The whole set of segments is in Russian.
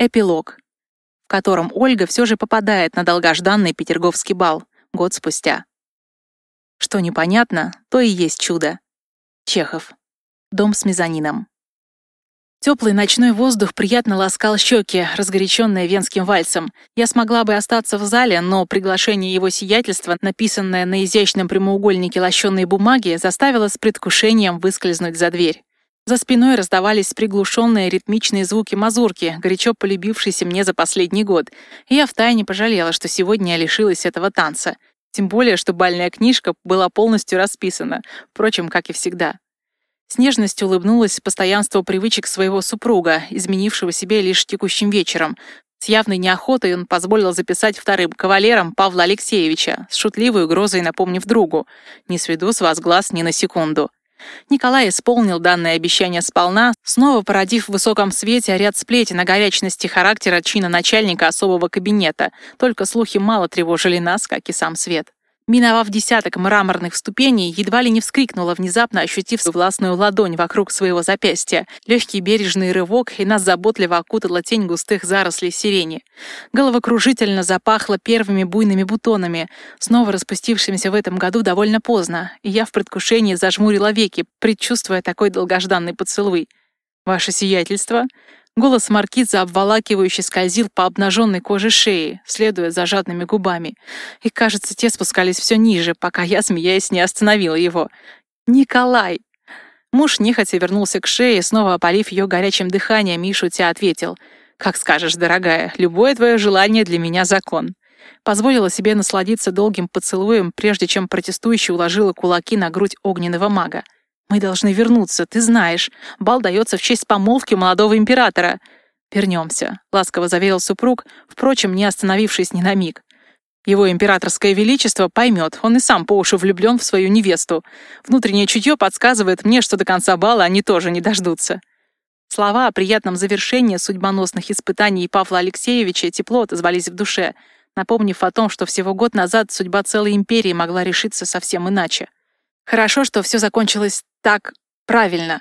Эпилог, в котором Ольга все же попадает на долгожданный Петерговский бал год спустя. Что непонятно, то и есть чудо. Чехов. Дом с мезонином. Теплый ночной воздух приятно ласкал щеки, разгоряченные венским вальсом. Я смогла бы остаться в зале, но приглашение его сиятельства, написанное на изящном прямоугольнике лощеной бумаги, заставило с предвкушением выскользнуть за дверь. За спиной раздавались приглушенные ритмичные звуки мазурки, горячо полюбившиеся мне за последний год, и я втайне пожалела, что сегодня я лишилась этого танца. Тем более, что бальная книжка была полностью расписана, впрочем, как и всегда. С нежностью улыбнулась постоянству привычек своего супруга, изменившего себе лишь текущим вечером. С явной неохотой он позволил записать вторым кавалером Павла Алексеевича, с шутливой угрозой напомнив другу «Не сведу с вас глаз ни на секунду». Николай исполнил данное обещание сполна, снова породив в высоком свете ряд сплетен о горячности характера чина начальника особого кабинета, только слухи мало тревожили нас, как и сам свет. Миновав десяток мраморных ступеней, едва ли не вскрикнула, внезапно ощутив властную ладонь вокруг своего запястья. Легкий бережный рывок, и нас заботливо окутала тень густых зарослей сирени. Головокружительно запахло первыми буйными бутонами, снова распустившимися в этом году довольно поздно, и я в предвкушении зажмурила веки, предчувствуя такой долгожданный поцелуй. «Ваше сиятельство!» Голос маркиза обволакивающе скользил по обнаженной коже шеи, следуя за жадными губами. И, кажется, те спускались все ниже, пока я, смеясь, не остановила его. «Николай!» Муж нехотя вернулся к шее, снова опалив ее горячим дыханием, и шутя ответил. «Как скажешь, дорогая, любое твое желание для меня закон». Позволила себе насладиться долгим поцелуем, прежде чем протестующе уложила кулаки на грудь огненного мага. «Мы должны вернуться, ты знаешь. Бал дается в честь помолвки молодого императора». «Вернемся», — ласково заверил супруг, впрочем, не остановившись ни на миг. Его императорское величество поймет, он и сам по уши влюблен в свою невесту. Внутреннее чутье подсказывает мне, что до конца бала они тоже не дождутся. Слова о приятном завершении судьбоносных испытаний Павла Алексеевича тепло отозвались в душе, напомнив о том, что всего год назад судьба целой империи могла решиться совсем иначе. Хорошо, что все закончилось так правильно.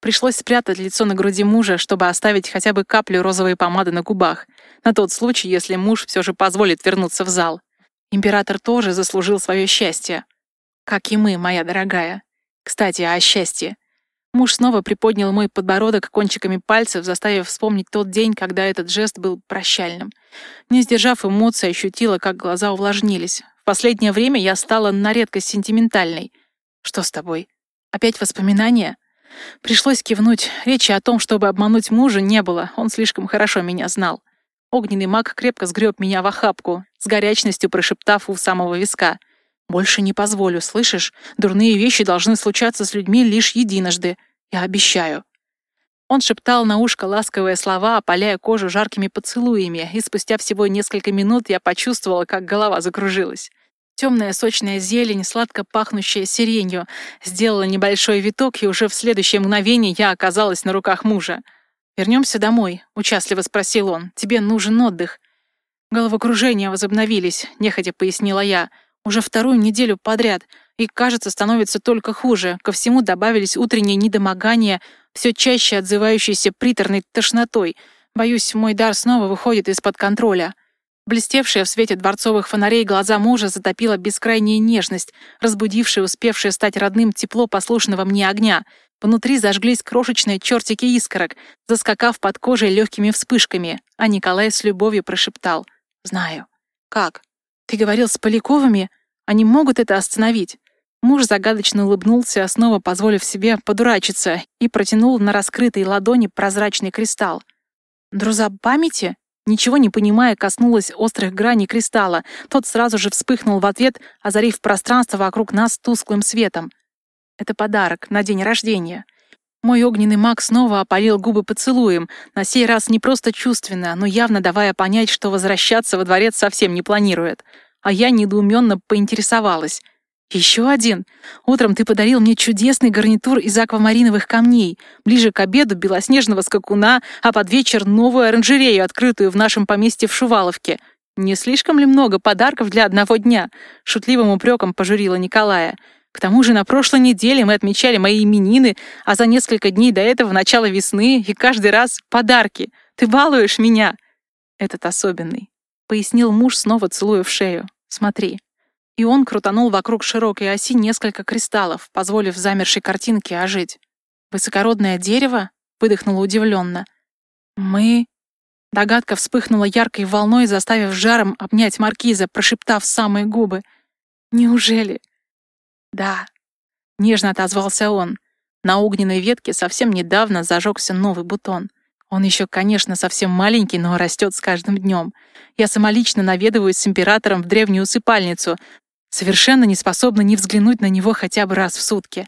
Пришлось спрятать лицо на груди мужа, чтобы оставить хотя бы каплю розовой помады на губах, на тот случай, если муж все же позволит вернуться в зал. Император тоже заслужил свое счастье. Как и мы, моя дорогая. Кстати, о счастье. Муж снова приподнял мой подбородок кончиками пальцев, заставив вспомнить тот день, когда этот жест был прощальным. Не сдержав эмоций, ощутила, как глаза увлажнились. В последнее время я стала на редкость сентиментальной. Что с тобой? Опять воспоминания? Пришлось кивнуть. Речи о том, чтобы обмануть мужа, не было. Он слишком хорошо меня знал. Огненный маг крепко сгреб меня в охапку, с горячностью прошептав у самого виска. «Больше не позволю, слышишь? Дурные вещи должны случаться с людьми лишь единожды. Я обещаю». Он шептал на ушко ласковые слова, опаляя кожу жаркими поцелуями, и спустя всего несколько минут я почувствовала, как голова закружилась. Темная сочная зелень, сладко пахнущая сиренью, сделала небольшой виток, и уже в следующее мгновение я оказалась на руках мужа. «Вернемся домой», — участливо спросил он. «Тебе нужен отдых». «Головокружения возобновились», — нехотя пояснила я. «Уже вторую неделю подряд, и, кажется, становится только хуже. Ко всему добавились утренние недомогания, все чаще отзывающиеся приторной тошнотой. Боюсь, мой дар снова выходит из-под контроля». Блестевшие в свете дворцовых фонарей глаза мужа затопила бескрайняя нежность, разбудившая успевшее стать родным тепло послушного мне огня. Внутри зажглись крошечные чертики искорок, заскакав под кожей легкими вспышками, а Николай с любовью прошептал. «Знаю». «Как? Ты говорил с Поляковыми? Они могут это остановить?» Муж загадочно улыбнулся, снова позволив себе подурачиться, и протянул на раскрытой ладони прозрачный кристалл. «Друза памяти?» Ничего не понимая, коснулась острых граней кристалла. Тот сразу же вспыхнул в ответ, озарив пространство вокруг нас тусклым светом. Это подарок на день рождения. Мой огненный маг снова опалил губы поцелуем, на сей раз не просто чувственно, но явно давая понять, что возвращаться во дворец совсем не планирует. А я недоуменно поинтересовалась — «Еще один. Утром ты подарил мне чудесный гарнитур из аквамариновых камней. Ближе к обеду белоснежного скакуна, а под вечер новую оранжерею, открытую в нашем поместье в Шуваловке. Не слишком ли много подарков для одного дня?» Шутливым упреком пожурила Николая. К тому же на прошлой неделе мы отмечали мои именины, а за несколько дней до этого начало весны, и каждый раз подарки. Ты балуешь меня. Этот особенный. Пояснил муж, снова целуя в шею. Смотри. И он крутанул вокруг широкой оси несколько кристаллов, позволив замершей картинке ожить. «Высокородное дерево?» — выдохнула удивленно. «Мы...» Догадка вспыхнула яркой волной, заставив жаром обнять маркиза, прошептав самые губы. «Неужели?» «Да», — нежно отозвался он. На огненной ветке совсем недавно зажегся новый бутон. Он еще, конечно, совсем маленький, но растет с каждым днем. Я самолично наведываюсь с императором в древнюю усыпальницу, совершенно не способна не взглянуть на него хотя бы раз в сутки.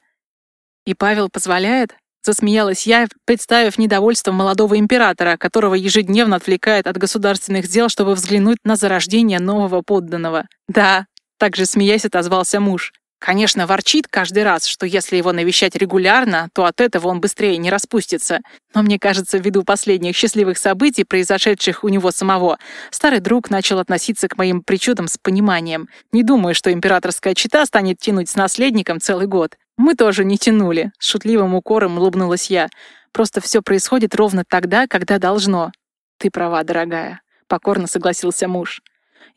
И Павел позволяет? Засмеялась я, представив недовольство молодого императора, которого ежедневно отвлекает от государственных дел, чтобы взглянуть на зарождение нового подданного. «Да», — также смеясь отозвался муж. Конечно, ворчит каждый раз, что если его навещать регулярно, то от этого он быстрее не распустится. Но мне кажется, ввиду последних счастливых событий, произошедших у него самого, старый друг начал относиться к моим причудам с пониманием. Не думаю, что императорская чита станет тянуть с наследником целый год. Мы тоже не тянули. С шутливым укором улыбнулась я. Просто все происходит ровно тогда, когда должно. Ты права, дорогая. Покорно согласился муж.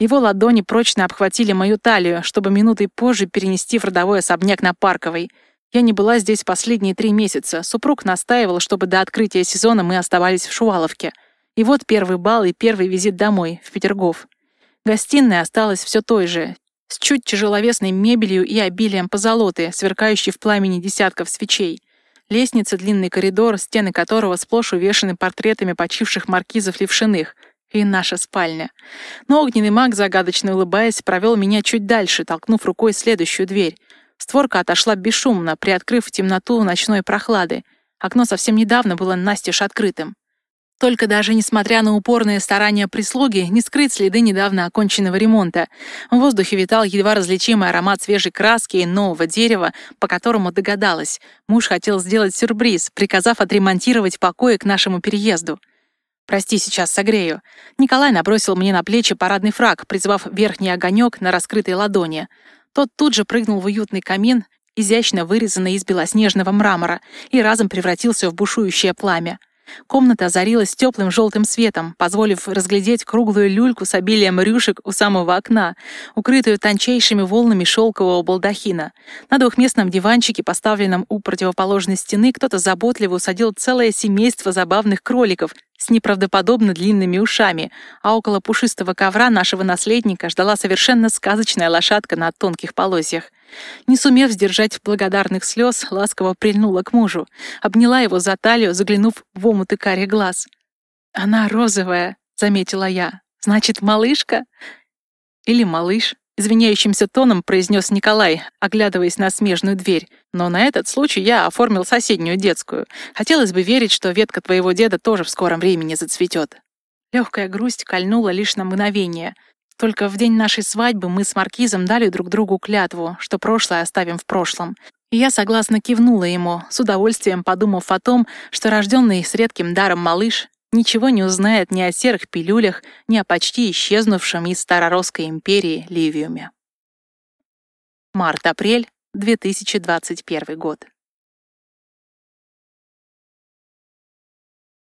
Его ладони прочно обхватили мою талию, чтобы минутой позже перенести в родовой особняк на Парковой. Я не была здесь последние три месяца. Супруг настаивал, чтобы до открытия сезона мы оставались в Шуаловке. И вот первый бал и первый визит домой, в Петергоф. Гостиная осталась все той же, с чуть тяжеловесной мебелью и обилием позолоты, сверкающей в пламени десятков свечей. Лестница, длинный коридор, стены которого сплошь увешаны портретами почивших маркизов Левшиных — и наша спальня. Но огненный маг, загадочно улыбаясь, провел меня чуть дальше, толкнув рукой следующую дверь. Створка отошла бесшумно, приоткрыв темноту ночной прохлады. Окно совсем недавно было настежь открытым. Только даже несмотря на упорные старания прислуги, не скрыть следы недавно оконченного ремонта. В воздухе витал едва различимый аромат свежей краски и нового дерева, по которому догадалась. Муж хотел сделать сюрприз, приказав отремонтировать покои к нашему переезду. «Прости, сейчас согрею». Николай набросил мне на плечи парадный фраг, призвав верхний огонек на раскрытой ладони. Тот тут же прыгнул в уютный камин, изящно вырезанный из белоснежного мрамора, и разом превратился в бушующее пламя. Комната озарилась теплым желтым светом, позволив разглядеть круглую люльку с обилием рюшек у самого окна, укрытую тончайшими волнами шелкового балдахина. На двухместном диванчике, поставленном у противоположной стены, кто-то заботливо усадил целое семейство забавных кроликов с неправдоподобно длинными ушами, а около пушистого ковра нашего наследника ждала совершенно сказочная лошадка на тонких полозьях. Не сумев сдержать благодарных слез, ласково прильнула к мужу, обняла его за талию, заглянув в омуты карих глаз. «Она розовая», — заметила я. «Значит, малышка?» «Или малыш», — извиняющимся тоном произнес Николай, оглядываясь на смежную дверь. «Но на этот случай я оформил соседнюю детскую. Хотелось бы верить, что ветка твоего деда тоже в скором времени зацветет». Легкая грусть кольнула лишь на мгновение — только в день нашей свадьбы мы с Маркизом дали друг другу клятву, что прошлое оставим в прошлом. И я согласно кивнула ему, с удовольствием подумав о том, что рожденный с редким даром малыш ничего не узнает ни о серых пилюлях, ни о почти исчезнувшем из Староросской империи Ливиуме. Март-апрель 2021 год.